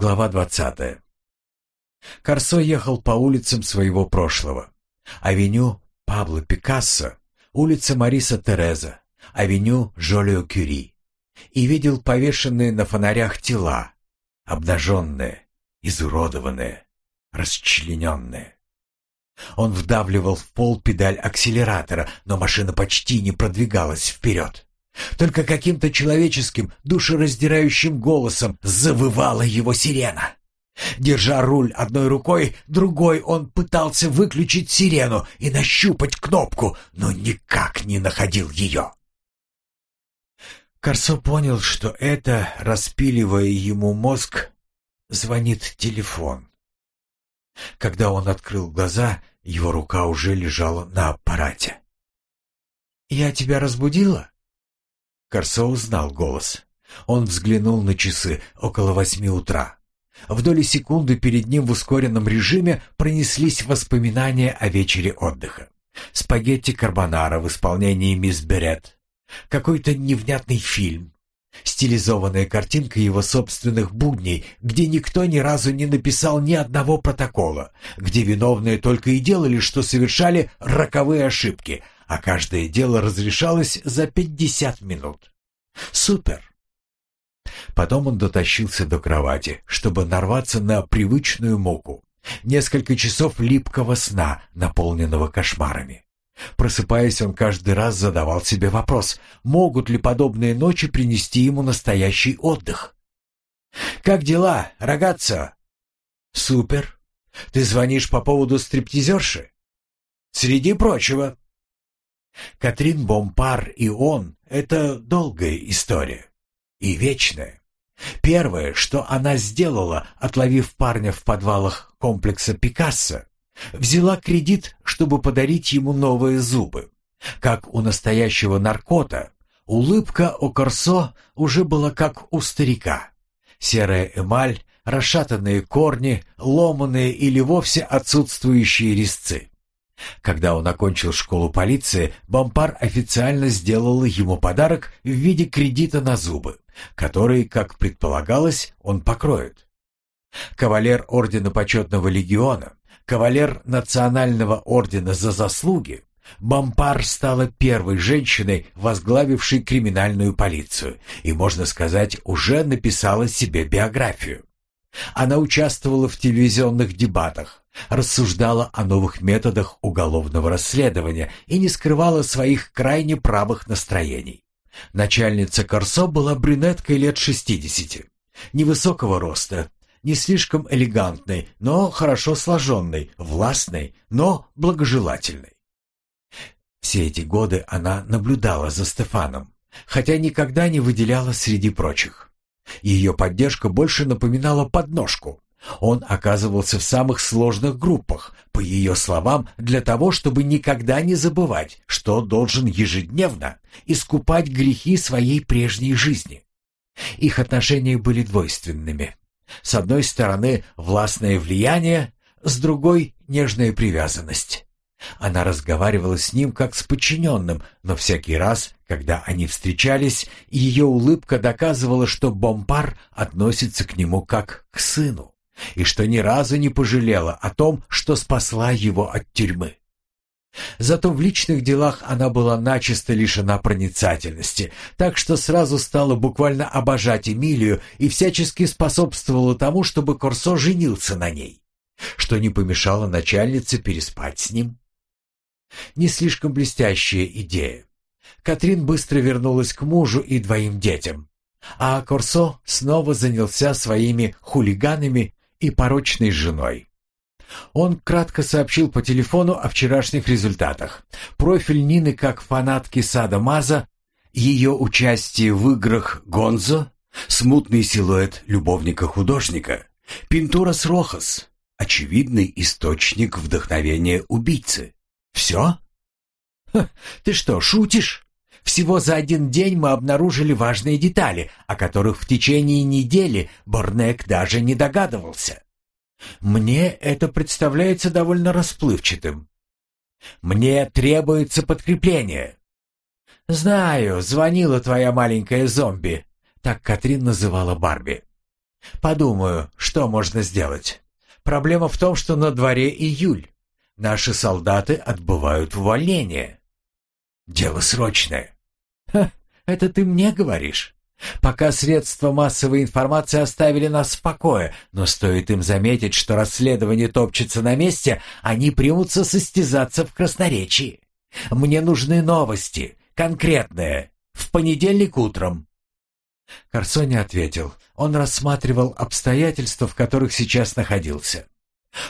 Глава двадцатая. Корсо ехал по улицам своего прошлого. Авеню Пабло Пикассо, улица Мариса Тереза, авеню Жолио Кюри. И видел повешенные на фонарях тела, обнаженные, изуродованные, расчлененные. Он вдавливал в пол педаль акселератора, но машина почти не продвигалась вперед. Только каким-то человеческим, душераздирающим голосом завывала его сирена. Держа руль одной рукой, другой он пытался выключить сирену и нащупать кнопку, но никак не находил ее. Корсо понял, что это, распиливая ему мозг, звонит телефон. Когда он открыл глаза, его рука уже лежала на аппарате. «Я тебя разбудила?» Корсо узнал голос. Он взглянул на часы около восьми утра. В доли секунды перед ним в ускоренном режиме пронеслись воспоминания о вечере отдыха. Спагетти карбонара в исполнении мисс Берет. Какой-то невнятный фильм. Стилизованная картинка его собственных будней, где никто ни разу не написал ни одного протокола, где виновные только и делали, что совершали роковые ошибки, а каждое дело разрешалось за пятьдесят минут. Супер! Потом он дотащился до кровати, чтобы нарваться на привычную муку. Несколько часов липкого сна, наполненного кошмарами. Просыпаясь, он каждый раз задавал себе вопрос, могут ли подобные ночи принести ему настоящий отдых. «Как дела, рогатца?» «Супер. Ты звонишь по поводу стриптизерши?» «Среди прочего». Катрин Бомпар и он — это долгая история и вечная. Первое, что она сделала, отловив парня в подвалах комплекса Пикассо, взяла кредит, чтобы подарить ему новые зубы. Как у настоящего наркота, улыбка у Корсо уже была как у старика. Серая эмаль, расшатанные корни, ломаные или вовсе отсутствующие резцы. Когда он окончил школу полиции, Бомпар официально сделал ему подарок в виде кредита на зубы, который, как предполагалось, он покроет. Кавалер Ордена Почетного Легиона, кавалер Национального Ордена за заслуги, Бомпар стала первой женщиной, возглавившей криминальную полицию, и, можно сказать, уже написала себе биографию. Она участвовала в телевизионных дебатах, рассуждала о новых методах уголовного расследования и не скрывала своих крайне правых настроений. Начальница Корсо была брюнеткой лет шестидесяти, невысокого роста, не слишком элегантной, но хорошо сложенной, властной, но благожелательной. Все эти годы она наблюдала за Стефаном, хотя никогда не выделяла среди прочих. Ее поддержка больше напоминала подножку. Он оказывался в самых сложных группах, по ее словам, для того, чтобы никогда не забывать, что должен ежедневно искупать грехи своей прежней жизни. Их отношения были двойственными. С одной стороны, властное влияние, с другой — нежная привязанность. Она разговаривала с ним как с подчиненным, но всякий раз, когда они встречались, ее улыбка доказывала, что Бомпар относится к нему как к сыну, и что ни разу не пожалела о том, что спасла его от тюрьмы. Зато в личных делах она была начисто лишена проницательности, так что сразу стала буквально обожать Эмилию и всячески способствовала тому, чтобы Корсо женился на ней, что не помешало начальнице переспать с ним. Не слишком блестящая идея. Катрин быстро вернулась к мужу и двоим детям, а Корсо снова занялся своими хулиганами и порочной женой. Он кратко сообщил по телефону о вчерашних результатах. Профиль Нины как фанатки Сада Маза, ее участие в играх Гонзо, смутный силуэт любовника-художника, Пинтура с Рохас, очевидный источник вдохновения убийцы. Все? Ха, ты что, шутишь? Всего за один день мы обнаружили важные детали, о которых в течение недели Борнек даже не догадывался. Мне это представляется довольно расплывчатым. Мне требуется подкрепление. Знаю, звонила твоя маленькая зомби, так Катрин называла Барби. Подумаю, что можно сделать. Проблема в том, что на дворе июль. Наши солдаты отбывают увольнение. Дело срочное. Ха, это ты мне говоришь? Пока средства массовой информации оставили нас в покое, но стоит им заметить, что расследование топчется на месте, они примутся состязаться в красноречии. Мне нужны новости, конкретные, в понедельник утром. Корсо не ответил. Он рассматривал обстоятельства, в которых сейчас находился.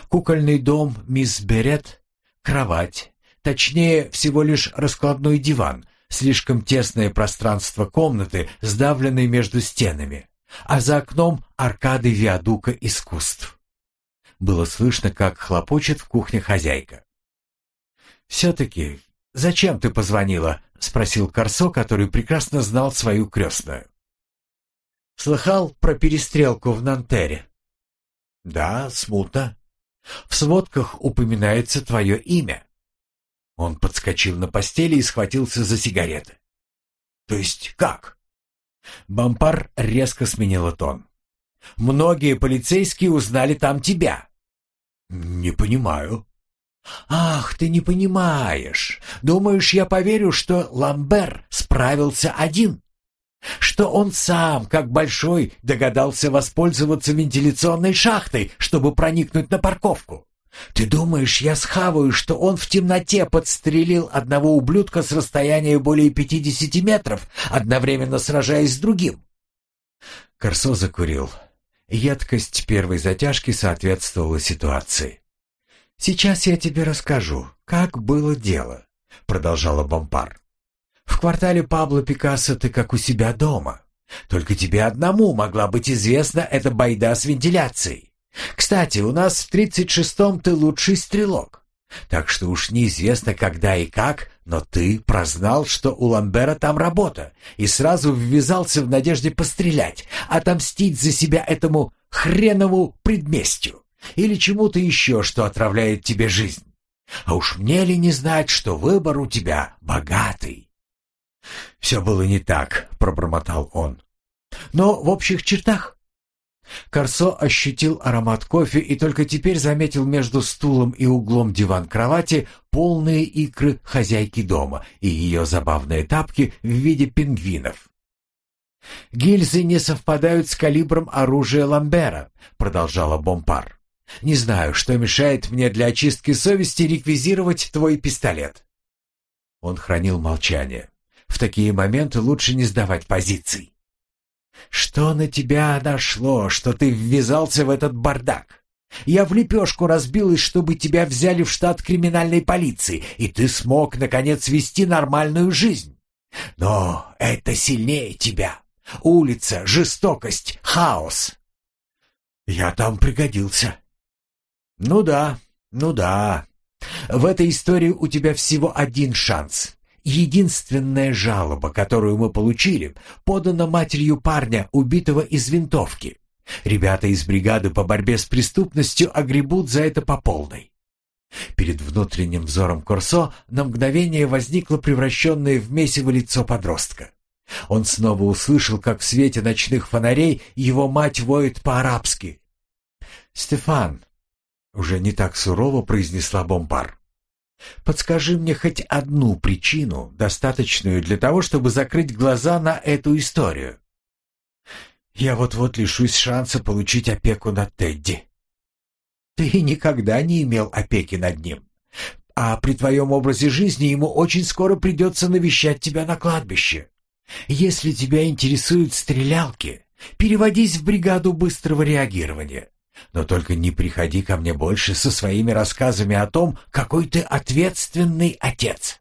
Кукольный дом мисс Берет, кровать, точнее, всего лишь раскладной диван, слишком тесное пространство комнаты, сдавленной между стенами, а за окном аркады виадука искусств. Было слышно, как хлопочет в кухне хозяйка. «Все-таки зачем ты позвонила?» — спросил Корсо, который прекрасно знал свою крестную. «Слыхал про перестрелку в Нантере?» «Да, смутно. В сводках упоминается твое имя. Он подскочил на постели и схватился за сигареты. То есть как? Бампар резко сменила тон. Многие полицейские узнали там тебя. Не понимаю. Ах, ты не понимаешь. Думаешь, я поверю, что Ламбер справился один? Что он сам, как большой, догадался воспользоваться вентиляционной шахтой, чтобы проникнуть на парковку? Ты думаешь, я схаваю, что он в темноте подстрелил одного ублюдка с расстояния более пятидесяти метров, одновременно сражаясь с другим? Корсо закурил. Едкость первой затяжки соответствовала ситуации. «Сейчас я тебе расскажу, как было дело», — продолжала Бомпар. В квартале Пабло Пикассо ты как у себя дома. Только тебе одному могла быть известна эта байда с вентиляцией. Кстати, у нас в 36-м ты лучший стрелок. Так что уж неизвестно когда и как, но ты прознал, что у Ламбера там работа, и сразу ввязался в надежде пострелять, отомстить за себя этому хренову предместью или чему-то еще, что отравляет тебе жизнь. А уж мне ли не знать, что выбор у тебя богатый? «Все было не так», — пробормотал он. «Но в общих чертах». Корсо ощутил аромат кофе и только теперь заметил между стулом и углом диван-кровати полные икры хозяйки дома и ее забавные тапки в виде пингвинов. «Гильзы не совпадают с калибром оружия Ламбера», — продолжала Бомпар. «Не знаю, что мешает мне для очистки совести реквизировать твой пистолет». Он хранил молчание. В такие моменты лучше не сдавать позиций. Что на тебя нашло, что ты ввязался в этот бардак? Я в лепешку разбилась, чтобы тебя взяли в штат криминальной полиции, и ты смог, наконец, вести нормальную жизнь. Но это сильнее тебя. Улица, жестокость, хаос. Я там пригодился. Ну да, ну да. В этой истории у тебя всего один шанс. Единственная жалоба, которую мы получили, подана матерью парня, убитого из винтовки. Ребята из бригады по борьбе с преступностью огребут за это по полной. Перед внутренним взором Корсо на мгновение возникло превращенное в месиво лицо подростка. Он снова услышал, как в свете ночных фонарей его мать воет по-арабски. «Стефан», — уже не так сурово произнесла Бомбар, Подскажи мне хоть одну причину, достаточную для того, чтобы закрыть глаза на эту историю. Я вот-вот лишусь шанса получить опеку над Тедди. Ты никогда не имел опеки над ним. А при твоем образе жизни ему очень скоро придется навещать тебя на кладбище. Если тебя интересуют стрелялки, переводись в бригаду быстрого реагирования. Но только не приходи ко мне больше со своими рассказами о том, какой ты ответственный отец.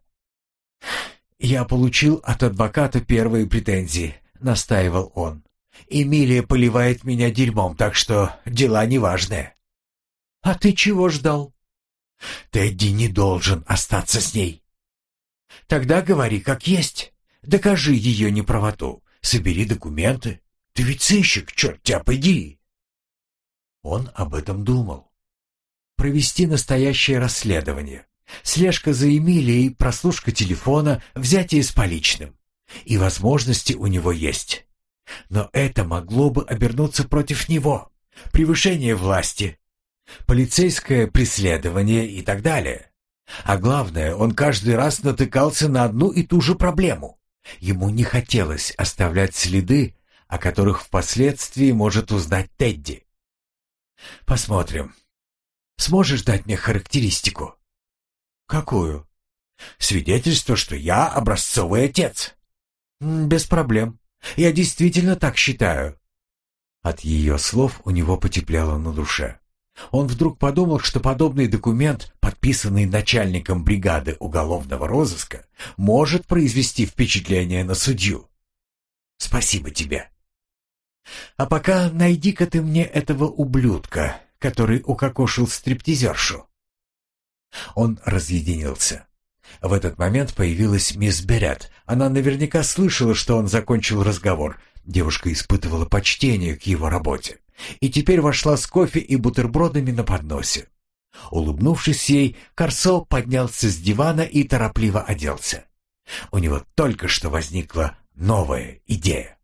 Я получил от адвоката первые претензии, настаивал он. Эмилия поливает меня дерьмом, так что дела неважные. А ты чего ждал? Тедди не должен остаться с ней. Тогда говори как есть. Докажи ее неправоту. Собери документы. Ты ведь сыщик, черт тебя поди. Он об этом думал. Провести настоящее расследование. Слежка за Эмилией, прослушка телефона, взятие с поличным. И возможности у него есть. Но это могло бы обернуться против него. Превышение власти, полицейское преследование и так далее. А главное, он каждый раз натыкался на одну и ту же проблему. Ему не хотелось оставлять следы, о которых впоследствии может узнать Тедди. Посмотрим. Сможешь дать мне характеристику? Какую? Свидетельство, что я образцовый отец. Без проблем. Я действительно так считаю. От ее слов у него потеплело на душе. Он вдруг подумал, что подобный документ, подписанный начальником бригады уголовного розыска, может произвести впечатление на судью. Спасибо тебе. А пока найди-ка ты мне этого ублюдка, который укокошил стриптизершу. Он разъединился. В этот момент появилась мисс Берет. Она наверняка слышала, что он закончил разговор. Девушка испытывала почтение к его работе и теперь вошла с кофе и бутербродами на подносе. Улыбнувшись ей, Корсо поднялся с дивана и торопливо оделся. У него только что возникла новая идея.